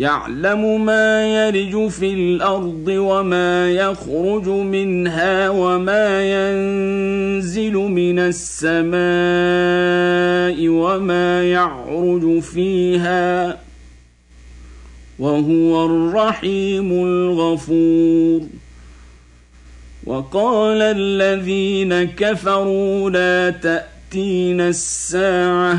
يعلم ما يلج في الأرض وما يخرج منها وما ينزل من السماء وما يعرج فيها وهو الرحيم الغفور. وقال الذين كفروا لا تاتين الساعة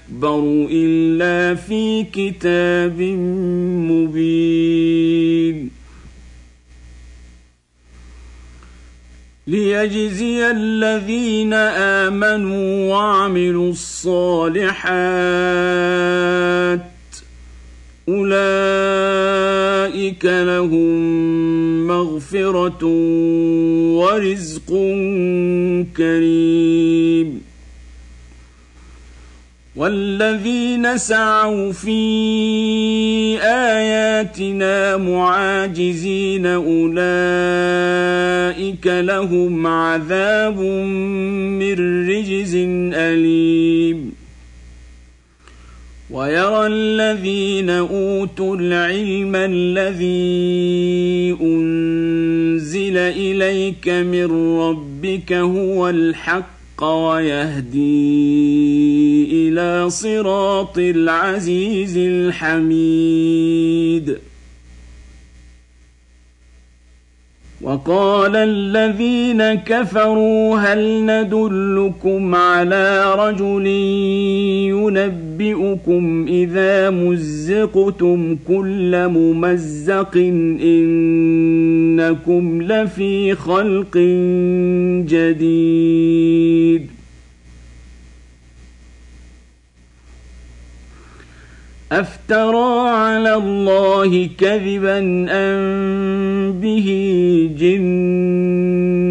اكبر الا في كتاب مبين ليجزي الذين امنوا وعملوا الصالحات اولئك لهم مغفره ورزق كريم والذين سعوا في آياتنا معاجزين أولئك لهم عذاب من رجز أليم. ويرى الذين أوتوا العلم الذي أنزل إليك من ربك هو الحق ويهدي إلى صراط العزيز الحميد. وقال الذين كفروا هل ندلكم على رجل ينبئكم إذا مزقتم كل ممزق إنكم لفي خلق جديد. أفترى على الله كذبا أم به جنه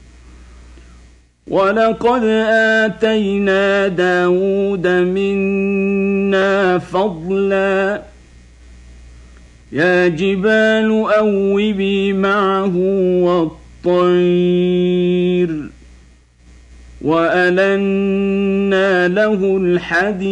ولقد آتينا داود منا فضلا. يا جبال أوبي معه والطير وألنا له الحديد.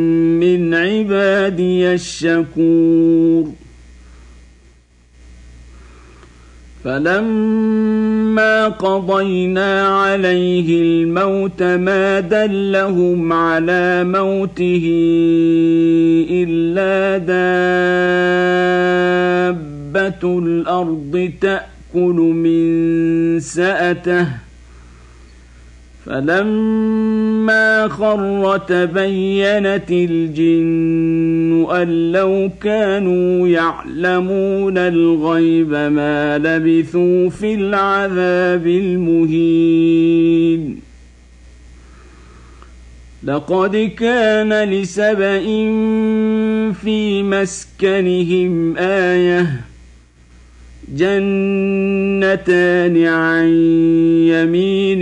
عبادي الشكور. فلما قضينا عليه الموت ما دلهم على موته إلا دابة الأرض تأكل من سأته. فلما خر تبينت الجن ان لو كانوا يعلمون الغيب ما لبثوا في العذاب المهين لقد كان لسبا في مسكنهم إيه جنتان عن يمين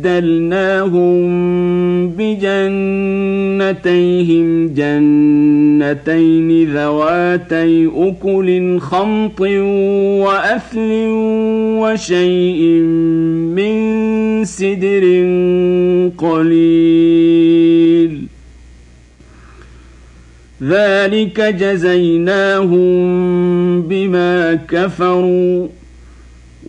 وبدلناهم بجنتيهم جنتين ذواتي أكل خمط وأثل وشيء من سدر قليل. ذلك جزيناهم بما كفروا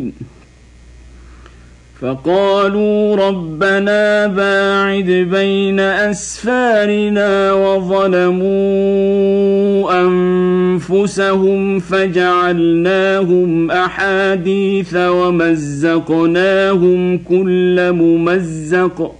امنين فقالوا ربنا باعد بين أسفارنا وظلموا أنفسهم فجعلناهم أحاديث ومزقناهم كل ممزق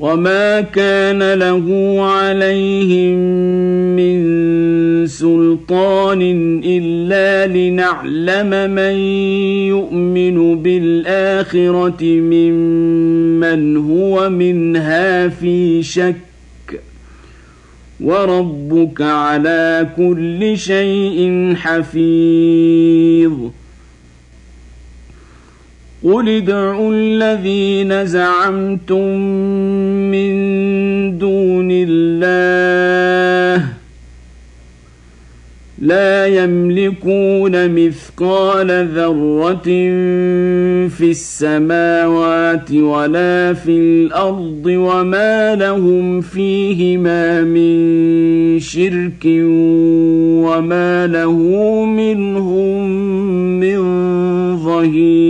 وما كان له عليهم من سلطان الا لنعلم من يؤمن بالاخره ممن هو منها في شك وربك على كل شيء حفيظ قل ادعوا الذين زعمتم من دون الله لا يملكون مثقال ذره في السماوات ولا في الأرض وما لهم فيهما من شرك وما له منهم من ظهير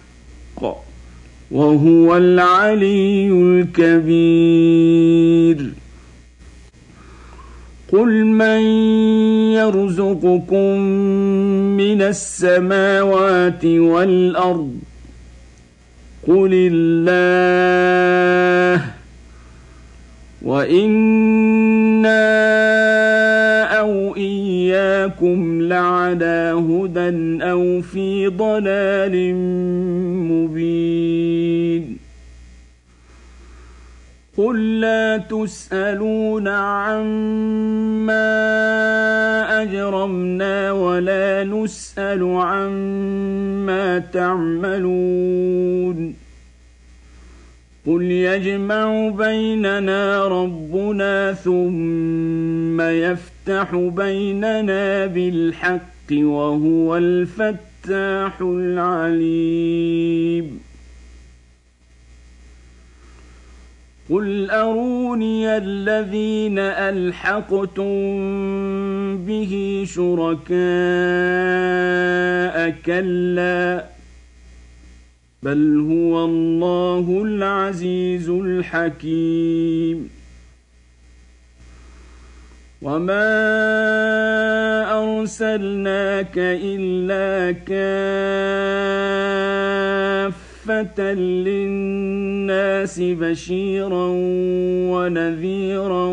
وهو العلي الكبير. قل من يرزقكم من السماوات والأرض؟ قل الله. وإنا أو إياكم لعلى هدى أو في ضلال مبين. قل لا تسألون عما أجرمنا ولا نسأل عما تعملون. قل يجمع بيننا ربنا ثم يفتح بيننا بالحق وهو الفتاح العليم. قل أروني الذين ألحقتم به شركاء كلا بل هو الله العزيز الحكيم. وما ارسلناك الا كافه للناس بشيرا ونذيرا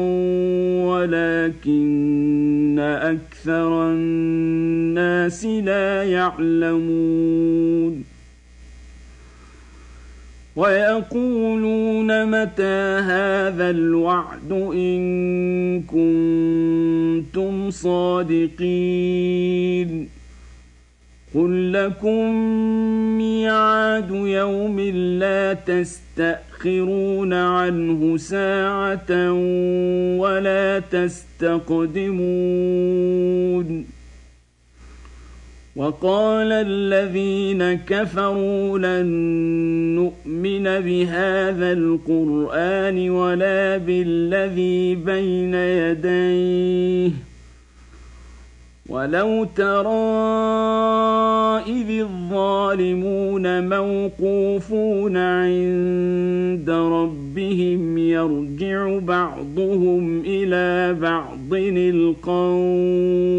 ولكن أكثر الناس لا يعلمون ويقولون متى هذا الوعد إن كنتم صادقين قل لكم ميعاد يوم لا تستأخرون عنه ساعة ولا تستقدمون وقال الذين كفروا لن نؤمن بهذا القرآن ولا بالذي بين يديه. ولو ترى اذ الظالمون موقوفون عند ربهم يرجع بعضهم إلى بعض القول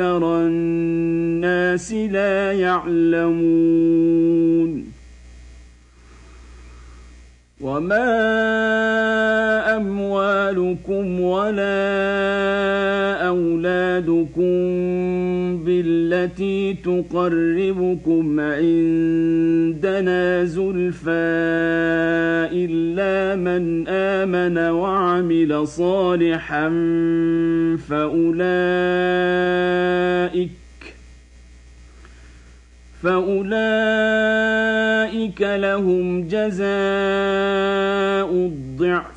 الناس لا يعلمون. وما أموالكم ولا أولادكم بالتي تقربكم عندنا زلفى إلا من آمن وعمل صالحا فأولئك فأولئك لهم جزاء الضعف.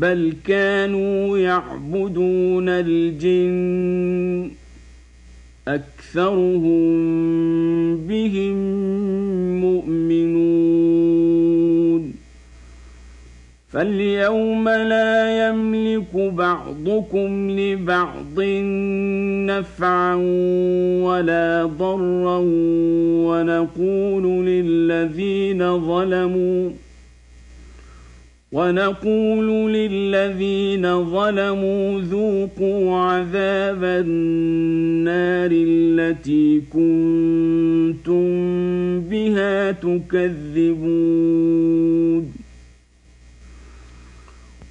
بل كانوا يعبدون الجن اكثرهم بهم مؤمنون فاليوم لا يملك بعضكم لبعض نفعا ولا ضرا ونقول للذين ظلموا ونقول للذين ظلموا ذوقوا عذاب النار التي كنتم بها تكذبون.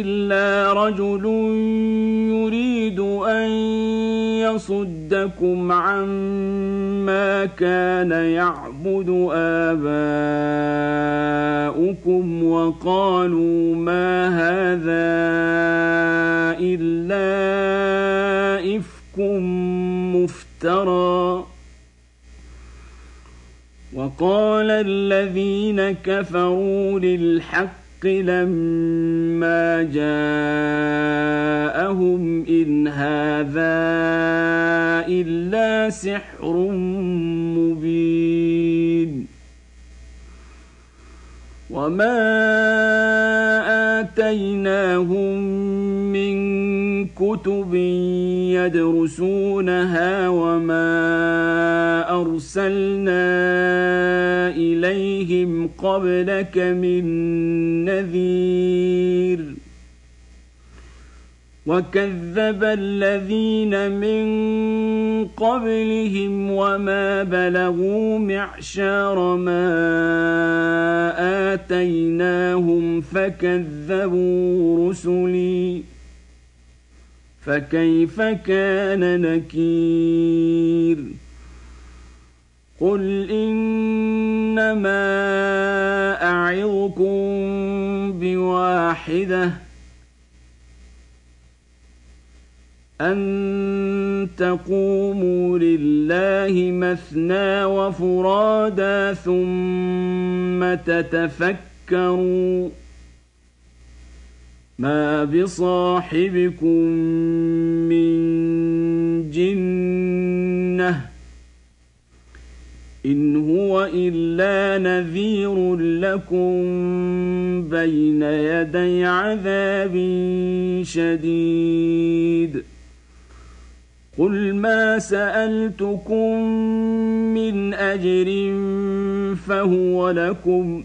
إلا رجل يريد أن يصدكم عما كان يعبد آباؤكم وقالوا ما هذا إلا إفك مفترى. وقال الذين كفروا للحق لما جاءهم إن هذا إلا سحر مبين وما آتيناهم كتب يدرسونها وما أرسلنا إليهم قبلك من نذير وكذب الذين من قبلهم وما بلغوا معشار ما آتيناهم فكذبوا رسلي فكيف كان نكير؟ قل إنما أعظكم بواحدة أن تقوموا لله مثنى وفرادا ثم تتفكروا. ما بصاحبكم من جنة إن هو إلا نذير لكم بين يدي عذاب شديد قل ما سالتكم من اجر فهو لكم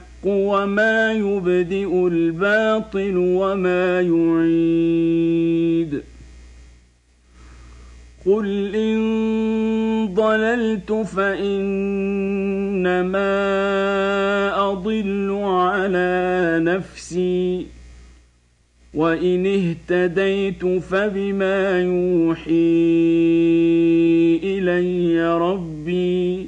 وما يبدئ الباطل وما يعيد. قل ان ضللت فانما اضل على نفسي. وان اهتديت فبما يوحي الي ربي